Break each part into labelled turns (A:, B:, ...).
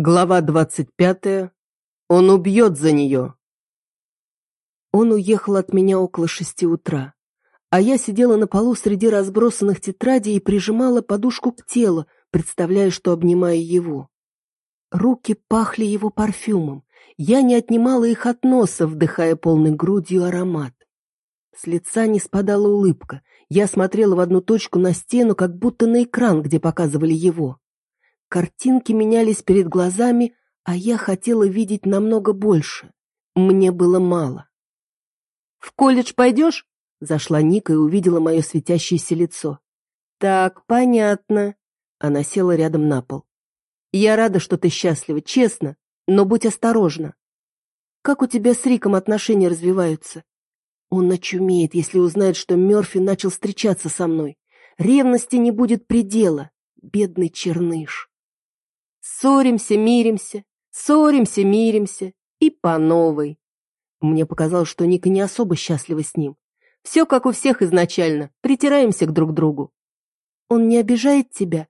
A: Глава двадцать пятая. Он убьет за нее. Он уехал от меня около шести утра, а я сидела на полу среди разбросанных тетрадей и прижимала подушку к телу, представляя, что обнимаю его. Руки пахли его парфюмом, я не отнимала их от носа, вдыхая полной грудью аромат. С лица не спадала улыбка, я смотрела в одну точку на стену, как будто на экран, где показывали его. Картинки менялись перед глазами, а я хотела видеть намного больше. Мне было мало. «В колледж пойдешь?» Зашла Ника и увидела мое светящееся лицо. «Так, понятно». Она села рядом на пол. «Я рада, что ты счастлива, честно, но будь осторожна. Как у тебя с Риком отношения развиваются? Он начумеет, если узнает, что Мерфи начал встречаться со мной. Ревности не будет предела, бедный черныш. Ссоримся, миримся, ссоримся, миримся. И по новой. Мне показалось, что Ника не особо счастлива с ним. Все как у всех изначально, притираемся к друг другу. Он не обижает тебя?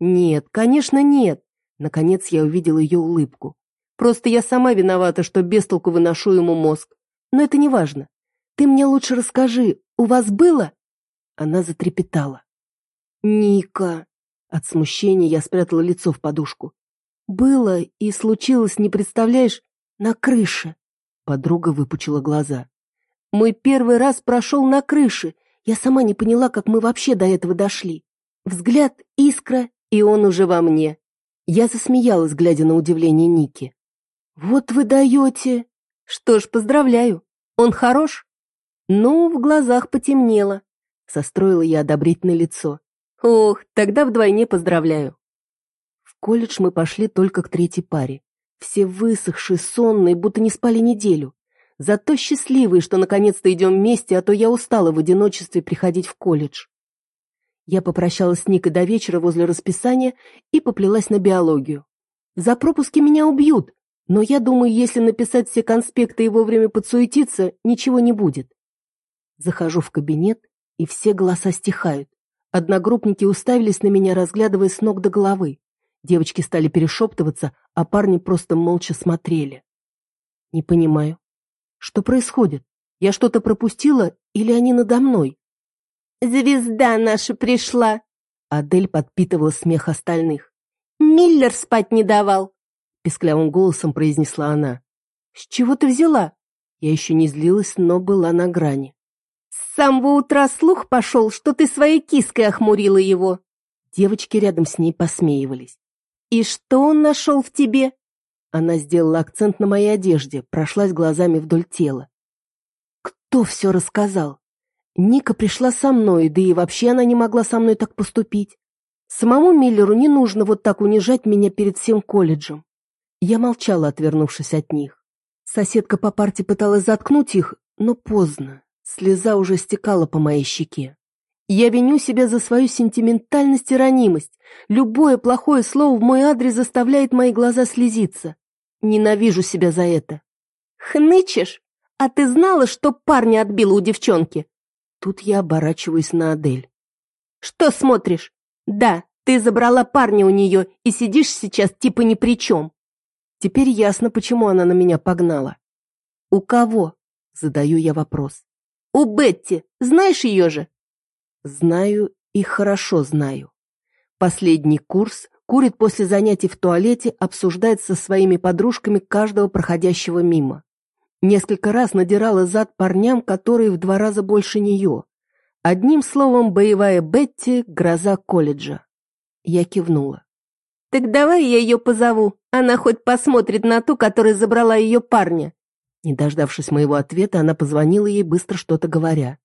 A: Нет, конечно, нет. Наконец я увидела ее улыбку. Просто я сама виновата, что без толку выношу ему мозг. Но это не важно. Ты мне лучше расскажи, у вас было? Она затрепетала. Ника. От смущения я спрятала лицо в подушку. Было и случилось, не представляешь, на крыше. Подруга выпучила глаза. Мой первый раз прошел на крыше. Я сама не поняла, как мы вообще до этого дошли. Взгляд, искра, и он уже во мне. Я засмеялась, глядя на удивление Ники. «Вот вы даете!» «Что ж, поздравляю. Он хорош?» «Ну, в глазах потемнело», — состроила я одобрительное лицо. «Ох, тогда вдвойне поздравляю» колледж мы пошли только к третьей паре. Все высохшие, сонные, будто не спали неделю. Зато счастливые, что наконец-то идем вместе, а то я устала в одиночестве приходить в колледж. Я попрощалась с Никой до вечера возле расписания и поплелась на биологию. За пропуски меня убьют, но я думаю, если написать все конспекты и вовремя подсуетиться, ничего не будет. Захожу в кабинет, и все голоса стихают. Одногруппники уставились на меня, разглядывая с ног до головы. Девочки стали перешептываться, а парни просто молча смотрели. Не понимаю. Что происходит? Я что-то пропустила или они надо мной?
B: «Звезда наша пришла!»
A: Адель подпитывала смех остальных.
B: «Миллер спать не давал!»
A: Песклявым голосом произнесла она. «С чего ты взяла?» Я еще не злилась, но была на грани.
B: «С самого утра слух пошел, что ты своей киской охмурила его!»
A: Девочки рядом с ней посмеивались.
B: «И что он нашел в тебе?»
A: Она сделала акцент на моей одежде, прошлась глазами вдоль тела. «Кто все рассказал?» Ника пришла со мной, да и вообще она не могла со мной так поступить. Самому Миллеру не нужно вот так унижать меня перед всем колледжем. Я молчала, отвернувшись от них. Соседка по парте пыталась заткнуть их, но поздно. Слеза уже стекала по моей щеке. Я виню себя за свою сентиментальность и ранимость. Любое плохое слово в мой адрес заставляет мои глаза слезиться. Ненавижу себя за это.
B: Хнычешь? А ты знала, что парня отбила у девчонки?
A: Тут я оборачиваюсь на Адель.
B: Что смотришь? Да, ты забрала парня у нее и сидишь сейчас типа ни при чем.
A: Теперь ясно, почему она на меня погнала. У кого? Задаю я вопрос.
B: У Бетти. Знаешь ее же?
A: Знаю и хорошо знаю. Последний курс курит после занятий в туалете, обсуждает со своими подружками каждого проходящего мимо. Несколько раз надирала зад парням, которые в два раза больше нее. Одним словом, боевая Бетти – гроза колледжа. Я кивнула.
B: «Так давай я ее позову, она хоть посмотрит на ту, которая забрала ее парня».
A: Не дождавшись моего ответа, она позвонила ей, быстро что-то говоря.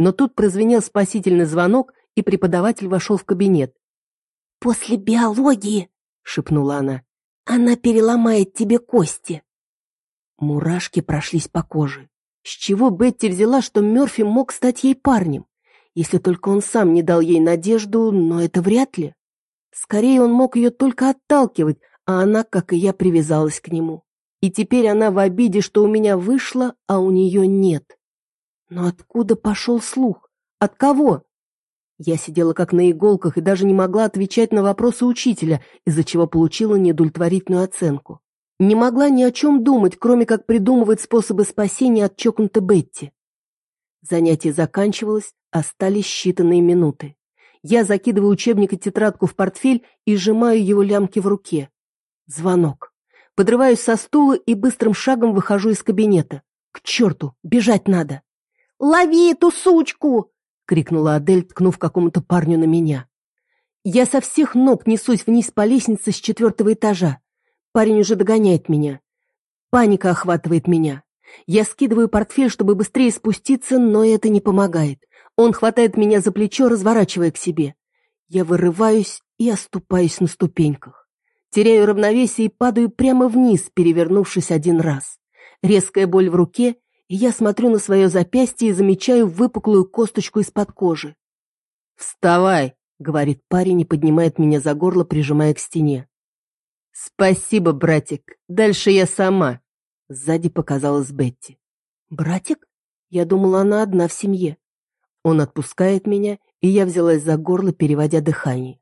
A: Но тут прозвенел спасительный звонок, и преподаватель вошел в кабинет.
B: «После биологии», — шепнула она, — «она переломает тебе кости».
A: Мурашки прошлись по коже. С чего Бетти взяла, что Мёрфи мог стать ей парнем? Если только он сам не дал ей надежду, но это вряд ли. Скорее, он мог ее только отталкивать, а она, как и я, привязалась к нему. И теперь она в обиде, что у меня вышло, а у нее нет. Но откуда пошел слух? От кого? Я сидела как на иголках и даже не могла отвечать на вопросы учителя, из-за чего получила неудовлетворительную оценку. Не могла ни о чем думать, кроме как придумывать способы спасения от чокнутой Бетти. Занятие заканчивалось, остались считанные минуты. Я закидываю учебник и тетрадку в портфель и сжимаю его лямки в руке. Звонок. Подрываюсь со стула и быстрым шагом выхожу из кабинета. К черту, бежать надо.
B: «Лови эту сучку!»
A: — крикнула Адель, ткнув какому-то парню на меня. Я со всех ног несусь вниз по лестнице с четвертого этажа. Парень уже догоняет меня. Паника охватывает меня. Я скидываю портфель, чтобы быстрее спуститься, но это не помогает. Он хватает меня за плечо, разворачивая к себе. Я вырываюсь и оступаюсь на ступеньках. Теряю равновесие и падаю прямо вниз, перевернувшись один раз. Резкая боль в руке, я смотрю на свое запястье и замечаю выпуклую косточку из-под кожи. «Вставай!» — говорит парень и поднимает меня за горло, прижимая к стене. «Спасибо, братик. Дальше я сама». Сзади показалась Бетти. «Братик? Я думала, она одна в семье». Он отпускает меня, и я взялась за горло, переводя дыхание.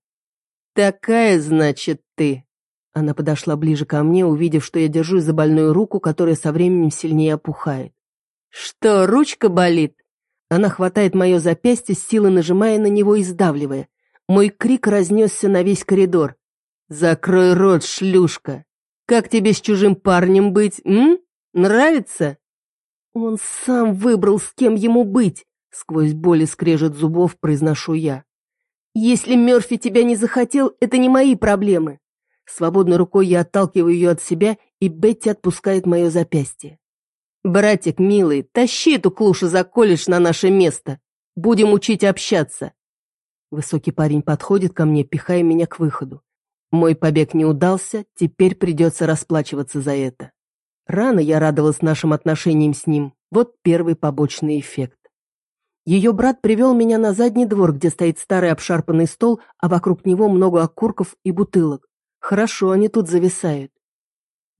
A: «Такая, значит, ты!» Она подошла ближе ко мне, увидев, что я держусь за больную руку, которая со временем сильнее опухает. «Что, ручка болит?» Она хватает мое запястье, с силой нажимая на него и сдавливая. Мой крик разнесся на весь коридор. «Закрой рот, шлюшка! Как тебе с чужим парнем быть, м? Нравится?» «Он сам выбрал, с кем ему быть!» Сквозь боль и скрежет зубов произношу я. «Если Мерфи тебя не захотел, это не мои проблемы!» Свободной рукой я отталкиваю ее от себя, и Бетти отпускает мое запястье. «Братик, милый, тащи эту клушу за колледж на наше место. Будем учить общаться». Высокий парень подходит ко мне, пихая меня к выходу. Мой побег не удался, теперь придется расплачиваться за это. Рано я радовалась нашим отношениям с ним. Вот первый побочный эффект. Ее брат привел меня на задний двор, где стоит старый обшарпанный стол, а вокруг него много окурков и бутылок. Хорошо они тут зависают.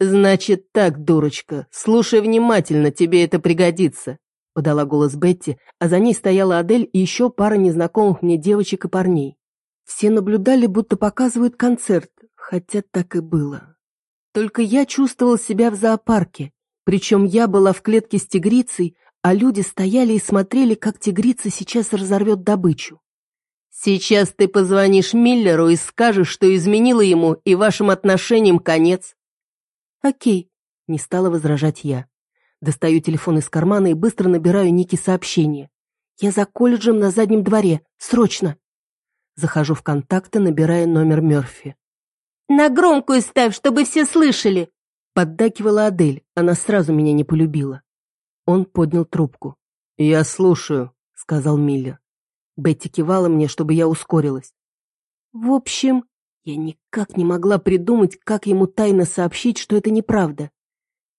A: «Значит так, дурочка, слушай внимательно, тебе это пригодится», подала голос Бетти, а за ней стояла Адель и еще пара незнакомых мне девочек и парней. Все наблюдали, будто показывают концерт, хотя так и было. Только я чувствовал себя в зоопарке, причем я была в клетке с тигрицей, а люди стояли и смотрели, как тигрица сейчас разорвет добычу. «Сейчас ты позвонишь Миллеру и скажешь, что изменила ему и вашим отношениям конец. «Окей», — не стала возражать я. Достаю телефон из кармана и быстро набираю Ники сообщение. «Я за колледжем на заднем дворе. Срочно!» Захожу в контакты, набирая номер Мёрфи.
B: «На громкую ставь, чтобы все слышали!»
A: Поддакивала Адель, она сразу меня не полюбила. Он поднял трубку. «Я слушаю», — сказал Миллер. Бетти кивала мне, чтобы я ускорилась. «В общем, я никак не могла придумать, как ему тайно сообщить, что это неправда.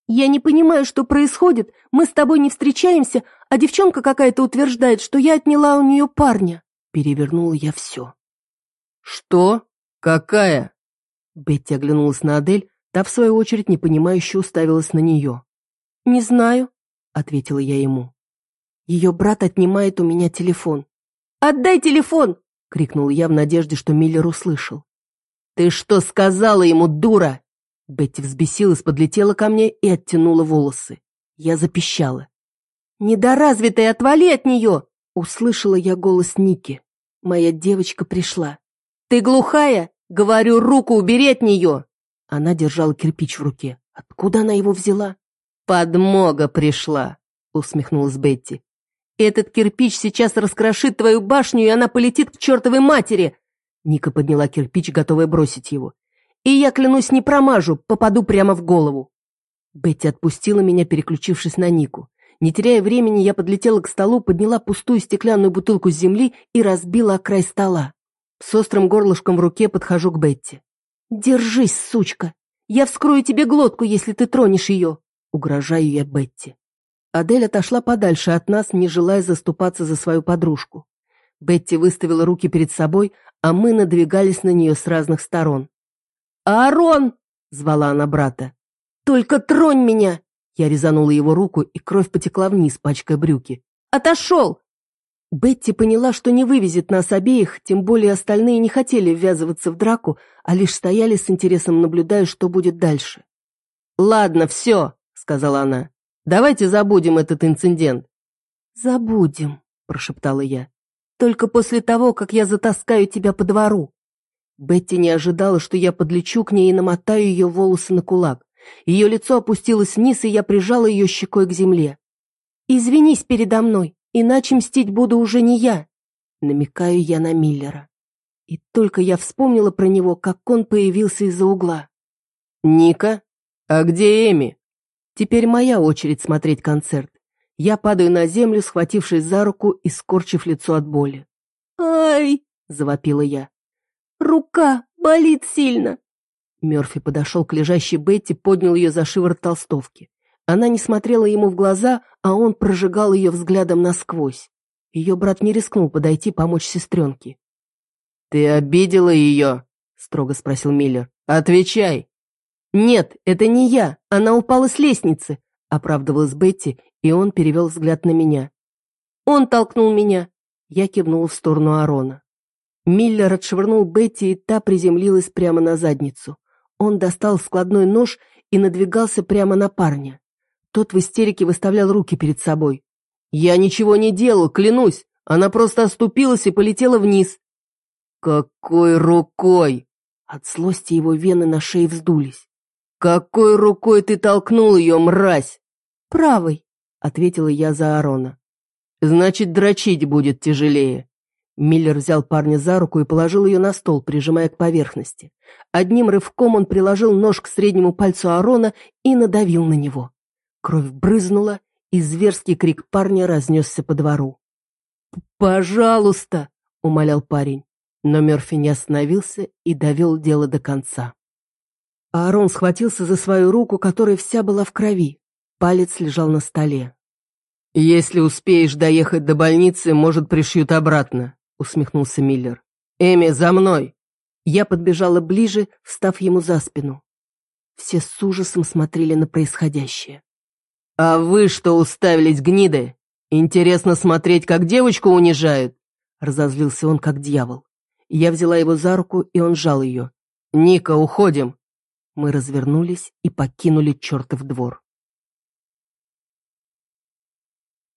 A: «Я не понимаю, что происходит. Мы с тобой не встречаемся, а девчонка какая-то утверждает, что я отняла у нее парня». Перевернула я все. «Что? Какая?» Бетти оглянулась на Адель, та, в свою очередь, непонимающе уставилась на нее. «Не знаю», — ответила я ему. Ее брат отнимает у меня телефон. «Отдай телефон!» — крикнул я в надежде, что Миллер услышал. «Ты что сказала ему, дура?» Бетти взбесилась, подлетела ко мне и оттянула волосы. Я запищала. «Недоразвитая, отвали от нее!» Услышала я голос Ники. Моя девочка пришла. «Ты глухая? Говорю, руку убери от нее!» Она держала кирпич в руке. Откуда она его взяла? «Подмога пришла», — усмехнулась Бетти. «Этот кирпич сейчас раскрошит твою башню, и она полетит к чертовой матери, Ника подняла кирпич, готовая бросить его. «И я, клянусь, не промажу, попаду прямо в голову». Бетти отпустила меня, переключившись на Нику. Не теряя времени, я подлетела к столу, подняла пустую стеклянную бутылку с земли и разбила о край стола. С острым горлышком в руке подхожу к Бетти. «Держись, сучка! Я вскрою тебе глотку, если ты тронешь ее!» Угрожаю я Бетти. Адель отошла подальше от нас, не желая заступаться за свою подружку. Бетти выставила руки перед собой, а мы надвигались на нее с разных сторон. «Аарон!» — звала она брата. «Только тронь меня!» Я резанула его руку, и кровь потекла вниз, пачкая брюки. «Отошел!» Бетти поняла, что не вывезет нас обеих, тем более остальные не хотели ввязываться в драку, а лишь стояли с интересом, наблюдая, что будет дальше. «Ладно, все», — сказала она. «Давайте забудем этот инцидент».
B: «Забудем», — прошептала я. «Только после того, как я затаскаю тебя по двору».
A: Бетти не ожидала, что я подлечу к ней и намотаю ее волосы на кулак. Ее лицо опустилось вниз, и я прижала ее щекой к земле.
B: «Извинись передо мной, иначе мстить буду уже не я», —
A: намекаю я на Миллера. И только я вспомнила про него, как он появился из-за угла. «Ника? А где Эми?» Теперь моя очередь смотреть концерт. Я падаю на землю, схватившись за руку и скорчив лицо от боли.
B: «Ай!» — завопила я. «Рука болит сильно!»
A: Мерфи подошел к лежащей Бетти, поднял ее за шиворот толстовки. Она не смотрела ему в глаза, а он прожигал ее взглядом насквозь. Ее брат не рискнул подойти помочь сестренке. «Ты обидела ее?» — строго спросил Миллер. «Отвечай!» «Нет, это не я, она упала с лестницы», — оправдывалась Бетти, и он перевел взгляд на меня.
B: «Он толкнул меня!»
A: Я кивнула в сторону Арона. Миллер отшвырнул Бетти, и та приземлилась прямо на задницу. Он достал складной нож и надвигался прямо на парня. Тот в истерике выставлял руки перед собой. «Я ничего не делал, клянусь! Она просто оступилась и полетела вниз!» «Какой рукой?» От злости его вены на шее вздулись. «Какой рукой ты толкнул ее, мразь?»
B: «Правой», —
A: ответила я за Арона. «Значит, дрочить будет тяжелее». Миллер взял парня за руку и положил ее на стол, прижимая к поверхности. Одним рывком он приложил нож к среднему пальцу Арона и надавил на него. Кровь брызнула, и зверский крик парня разнесся по двору. «Пожалуйста!» — умолял парень. Но Мерфи не остановился и довел дело до конца. Аарон схватился за свою руку, которая вся была в крови. Палец лежал на столе. «Если успеешь доехать до больницы, может, пришьют обратно», — усмехнулся Миллер. «Эми, за мной!» Я подбежала ближе, встав ему за спину. Все с ужасом смотрели на происходящее. «А вы что уставились, гниды? Интересно смотреть, как девочку унижают?» Разозлился он, как дьявол. Я взяла его за руку, и он сжал ее. «Ника, уходим!» Мы развернулись и покинули чертов двор.